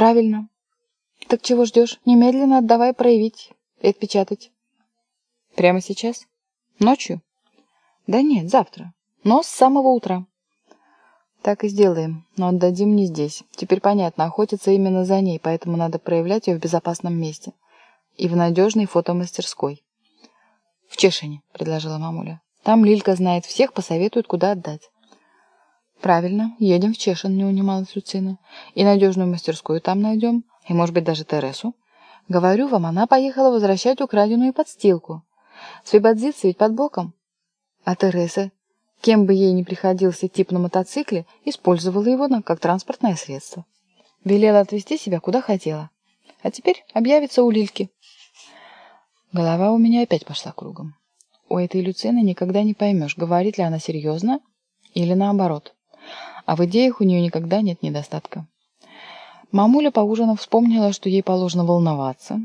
Правильно. Так чего ждешь? Немедленно отдавай проявить и отпечатать. Прямо сейчас? Ночью? Да нет, завтра. Но с самого утра. Так и сделаем, но отдадим не здесь. Теперь понятно, охотиться именно за ней, поэтому надо проявлять ее в безопасном месте. И в надежной фотомастерской. В Чешине, предложила мамуля. Там Лилька знает всех, посоветует, куда отдать. Правильно, едем в Чешин, не унималась Люцина. И надежную мастерскую там найдем, и, может быть, даже Тересу. Говорю вам, она поехала возвращать украденную подстилку. Свободзица ведь под боком. А Тереса, кем бы ей ни приходился тип на мотоцикле, использовала его как транспортное средство. Велела отвезти себя куда хотела. А теперь объявится у Лильки. Голова у меня опять пошла кругом. У этой Люцины никогда не поймешь, говорит ли она серьезно или наоборот. А в идеях у нее никогда нет недостатка. Мамуля, поужинав, вспомнила, что ей положено волноваться.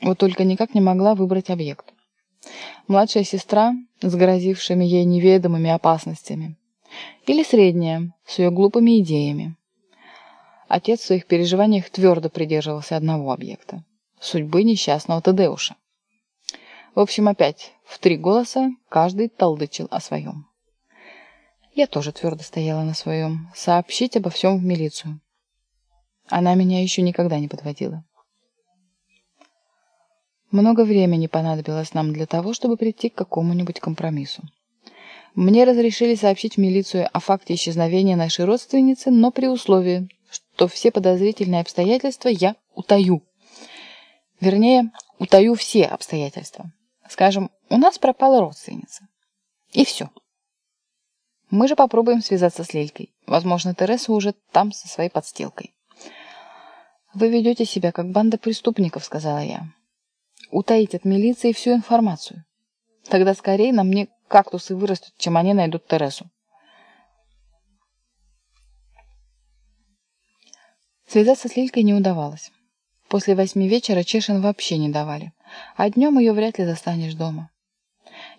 Вот только никак не могла выбрать объект. Младшая сестра с грозившими ей неведомыми опасностями. Или средняя, с ее глупыми идеями. Отец в своих переживаниях твердо придерживался одного объекта – судьбы несчастного Тадеуша. В общем, опять в три голоса каждый толдычил о своем. Я тоже твердо стояла на своем. Сообщить обо всем в милицию. Она меня еще никогда не подводила. Много времени понадобилось нам для того, чтобы прийти к какому-нибудь компромиссу. Мне разрешили сообщить в милицию о факте исчезновения нашей родственницы, но при условии, что все подозрительные обстоятельства я утаю. Вернее, утаю все обстоятельства. Скажем, у нас пропала родственница. И все. Мы же попробуем связаться с Лелькой. Возможно, Тереса уже там со своей подстилкой. «Вы ведете себя как банда преступников», — сказала я утаить от милиции всю информацию. Тогда скорее на мне кактусы вырастут, чем они найдут Тересу. Связаться с Лилькой не удавалось. После восьми вечера Чешин вообще не давали, а днем ее вряд ли застанешь дома.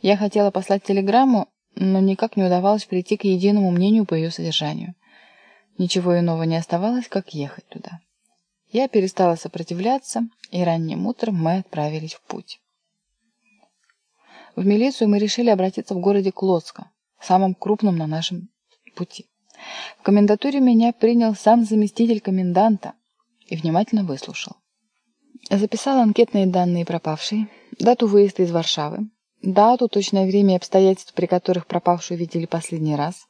Я хотела послать телеграмму, но никак не удавалось прийти к единому мнению по ее содержанию. Ничего иного не оставалось, как ехать туда. Я перестала сопротивляться, и ранним утром мы отправились в путь. В милицию мы решили обратиться в городе Клодска, самом крупном на нашем пути. В комендатуре меня принял сам заместитель коменданта и внимательно выслушал. Записал анкетные данные пропавшей, дату выезда из Варшавы, дату, точное время и обстоятельства, при которых пропавшую видели последний раз,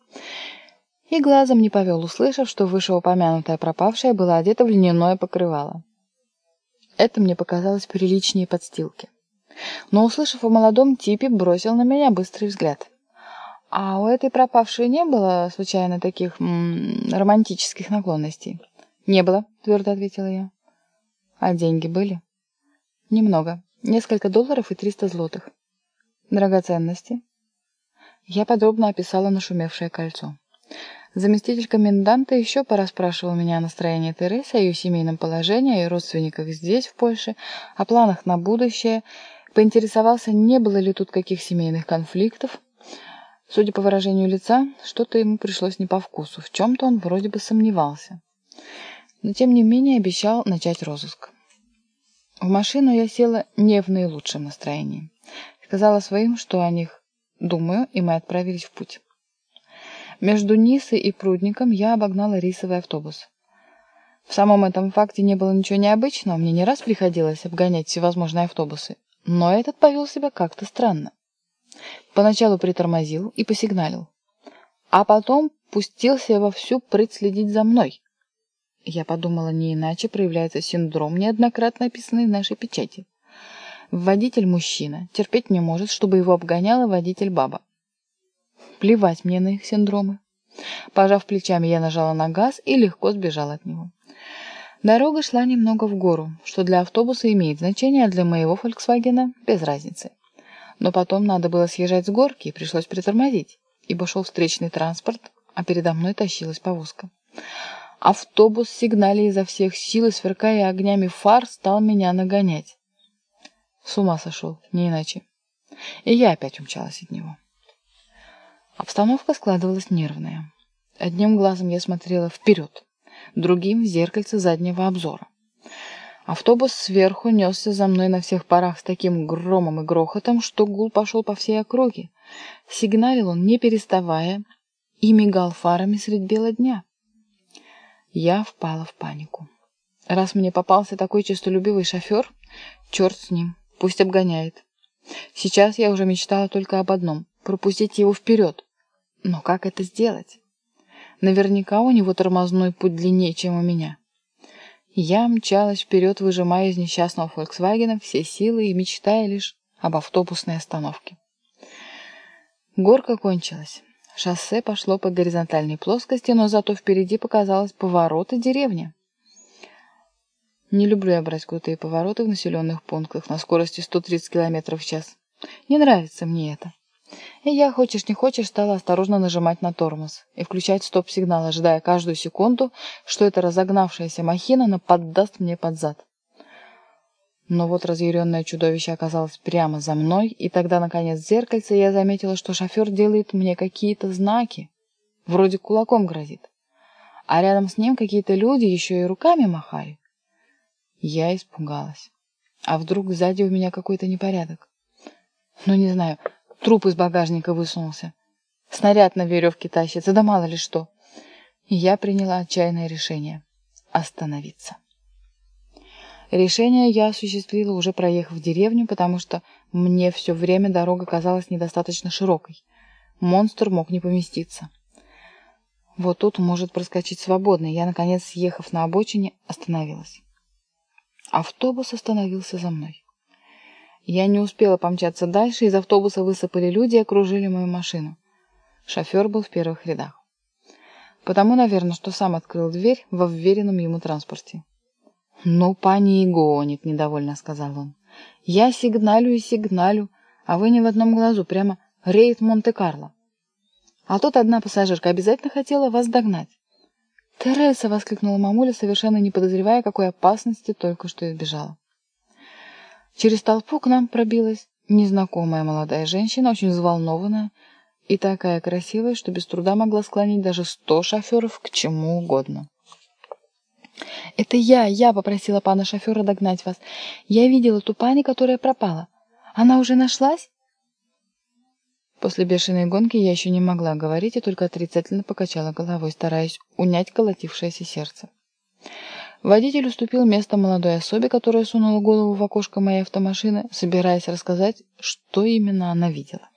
и глазом не повел, услышав, что вышеупомянутая пропавшая была одета в льняное покрывало. Это мне показалось приличнее подстилки. Но, услышав о молодом типе, бросил на меня быстрый взгляд. А у этой пропавшей не было, случайно, таких м -м, романтических наклонностей? Не было, твердо ответила я. А деньги были? Немного. Несколько долларов и триста злотых. Драгоценности? Я подробно описала нашумевшее кольцо. Заместитель коменданта еще порасспрашивал меня о настроении Тересы, о ее семейном положении, о ее родственниках здесь, в Польше, о планах на будущее, поинтересовался, не было ли тут каких семейных конфликтов. Судя по выражению лица, что-то ему пришлось не по вкусу, в чем-то он вроде бы сомневался. Но тем не менее обещал начать розыск. В машину я села не в наилучшем настроении. Сказала своим, что о них думаю, и мы отправились в путь. Между Нисой и Прудником я обогнала рейсовый автобус. В самом этом факте не было ничего необычного, мне не раз приходилось обгонять всевозможные автобусы, но этот повел себя как-то странно. Поначалу притормозил и посигналил, а потом пустился во всю прыть следить за мной. Я подумала, не иначе проявляется синдром, неоднократно описанный в нашей печати. Водитель-мужчина терпеть не может, чтобы его обгоняла водитель-баба. Плевать мне на их синдромы. Пожав плечами, я нажала на газ и легко сбежала от него. Дорога шла немного в гору, что для автобуса имеет значение, а для моего «Фольксвагена» без разницы. Но потом надо было съезжать с горки, и пришлось притормозить, ибо шел встречный транспорт, а передо мной тащилась повозка. Автобус, сигналя изо всех сил и сверкая огнями фар, стал меня нагонять. С ума сошел, не иначе. И я опять умчалась от него. Обстановка складывалась нервная. Одним глазом я смотрела вперед. другим в зеркальце заднего обзора. Автобус сверху несся за мной на всех парах с таким громом и грохотом, что гул пошел по всей округе. Сигналил он, не переставая, и мигал фарами средь бела дня. Я впала в панику. Раз мне попался такой честолюбивый шофер, черт с ним, пусть обгоняет. Сейчас я уже мечтала только об одном — пропустить его вперед. Но как это сделать? Наверняка у него тормозной путь длиннее, чем у меня. Я мчалась вперед, выжимая из несчастного «Фольксвагена» все силы и мечтая лишь об автобусной остановке. Горка кончилась. Шоссе пошло по горизонтальной плоскости, но зато впереди показалось поворот и деревня. Не люблю я брать крутые повороты в населенных пунктах на скорости 130 км в час. Не нравится мне это. И я, хочешь не хочешь, стала осторожно нажимать на тормоз и включать стоп-сигнал, ожидая каждую секунду, что эта разогнавшаяся махина наподдаст мне под зад. Но вот разъяренное чудовище оказалось прямо за мной, и тогда, наконец, в зеркальце я заметила, что шофер делает мне какие-то знаки, вроде кулаком грозит. А рядом с ним какие-то люди еще и руками махали. Я испугалась. А вдруг сзади у меня какой-то непорядок? Ну, не знаю, Труп из багажника высунулся. Снаряд на веревке тащится, да мало ли что. Я приняла отчаянное решение — остановиться. Решение я осуществила, уже проехав в деревню, потому что мне все время дорога казалась недостаточно широкой. Монстр мог не поместиться. Вот тут может проскочить свободно, я, наконец, съехав на обочине, остановилась. Автобус остановился за мной. Я не успела помчаться дальше, из автобуса высыпали люди и окружили мою машину. Шофер был в первых рядах. Потому, наверное, что сам открыл дверь во вверенном ему транспорте. «Ну, пани и гонит», — недовольно сказал он. «Я сигналю и сигналю, а вы не в одном глазу, прямо рейд Монте-Карло. А тут одна пассажирка обязательно хотела вас догнать». «Тереса!» — воскликнула мамуля, совершенно не подозревая, какой опасности только что избежала. Через толпу к нам пробилась незнакомая молодая женщина, очень взволнованная и такая красивая, что без труда могла склонить даже сто шоферов к чему угодно. «Это я, я попросила пана шофера догнать вас. Я видела ту пани, которая пропала. Она уже нашлась?» После бешеной гонки я еще не могла говорить и только отрицательно покачала головой, стараясь унять колотившееся сердце. Водитель уступил место молодой особе, которая сунула голову в окошко моей автомашины, собираясь рассказать, что именно она видела.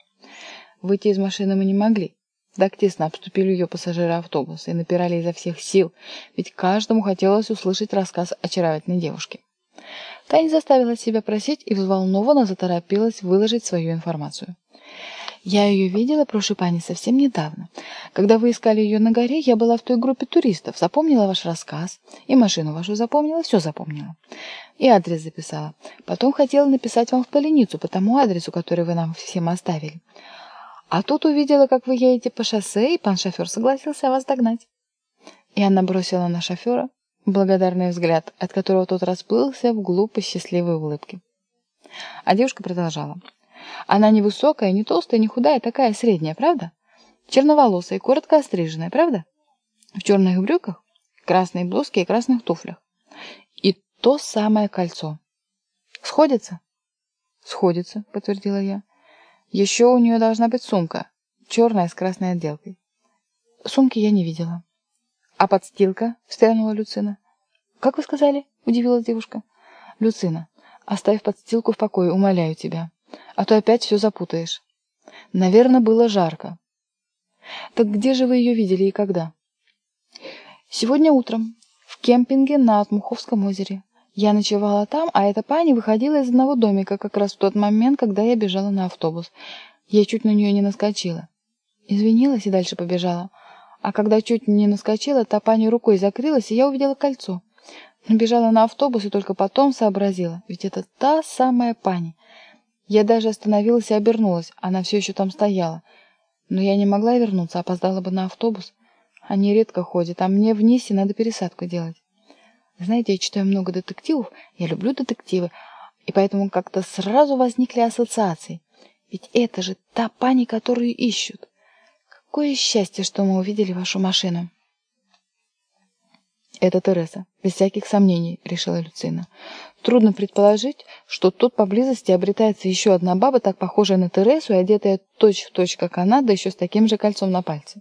Выйти из машины мы не могли. Так тесно обступили ее пассажиры автобуса и напирали изо всех сил, ведь каждому хотелось услышать рассказ очаровательной девушки. Та не заставила себя просить и взволнованно заторопилась выложить свою информацию. Я ее видела, прошу пани, совсем недавно. Когда вы искали ее на горе, я была в той группе туристов, запомнила ваш рассказ, и машину вашу запомнила, все запомнила. И адрес записала. Потом хотела написать вам в поленицу по тому адресу, который вы нам всем оставили. А тут увидела, как вы едете по шоссе, и пан шофер согласился вас догнать. И она бросила на шофера благодарный взгляд, от которого тот расплылся в глупой счастливой улыбке. А девушка продолжала. Она не высокая, не толстая, не худая, такая средняя, правда? Черноволосая коротко остриженная, правда? В черных брюках, красной блузке и красных туфлях. И то самое кольцо. Сходится? Сходится, подтвердила я. Еще у нее должна быть сумка, черная с красной отделкой. Сумки я не видела. А подстилка? Встрянула Люцина. Как вы сказали? Удивилась девушка. Люцина, оставь подстилку в покое, умоляю тебя а то опять все запутаешь. Наверное, было жарко. Так где же вы ее видели и когда? Сегодня утром, в кемпинге на Отмуховском озере. Я ночевала там, а эта пани выходила из одного домика как раз в тот момент, когда я бежала на автобус. Я чуть на нее не наскочила. Извинилась и дальше побежала. А когда чуть не наскочила, та пани рукой закрылась, и я увидела кольцо. Набежала на автобус и только потом сообразила, ведь это та самая пани. Я даже остановилась и обернулась, она все еще там стояла. Но я не могла вернуться, опоздала бы на автобус. Они редко ходят, а мне в Нисе надо пересадку делать. Знаете, я читаю много детективов, я люблю детективы, и поэтому как-то сразу возникли ассоциации. Ведь это же та пани, которую ищут. Какое счастье, что мы увидели вашу машину. «Это Тереса, без всяких сомнений», — решила Люцина. «Трудно предположить, что тут поблизости обретается еще одна баба, так похожая на Тересу и одетая точь-в-точь, точь, как она, да еще с таким же кольцом на пальце».